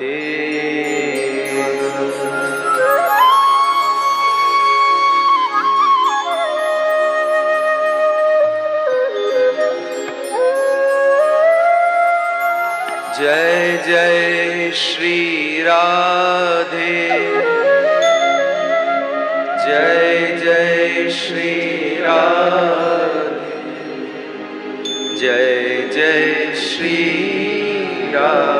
Jai Jai Shri Radhe. Jai Jai Shri Radhe. Jai Jai Shri Radhe.